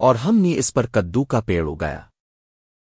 اور ہم نے اس پر کدو کا پیڑ اگایا۔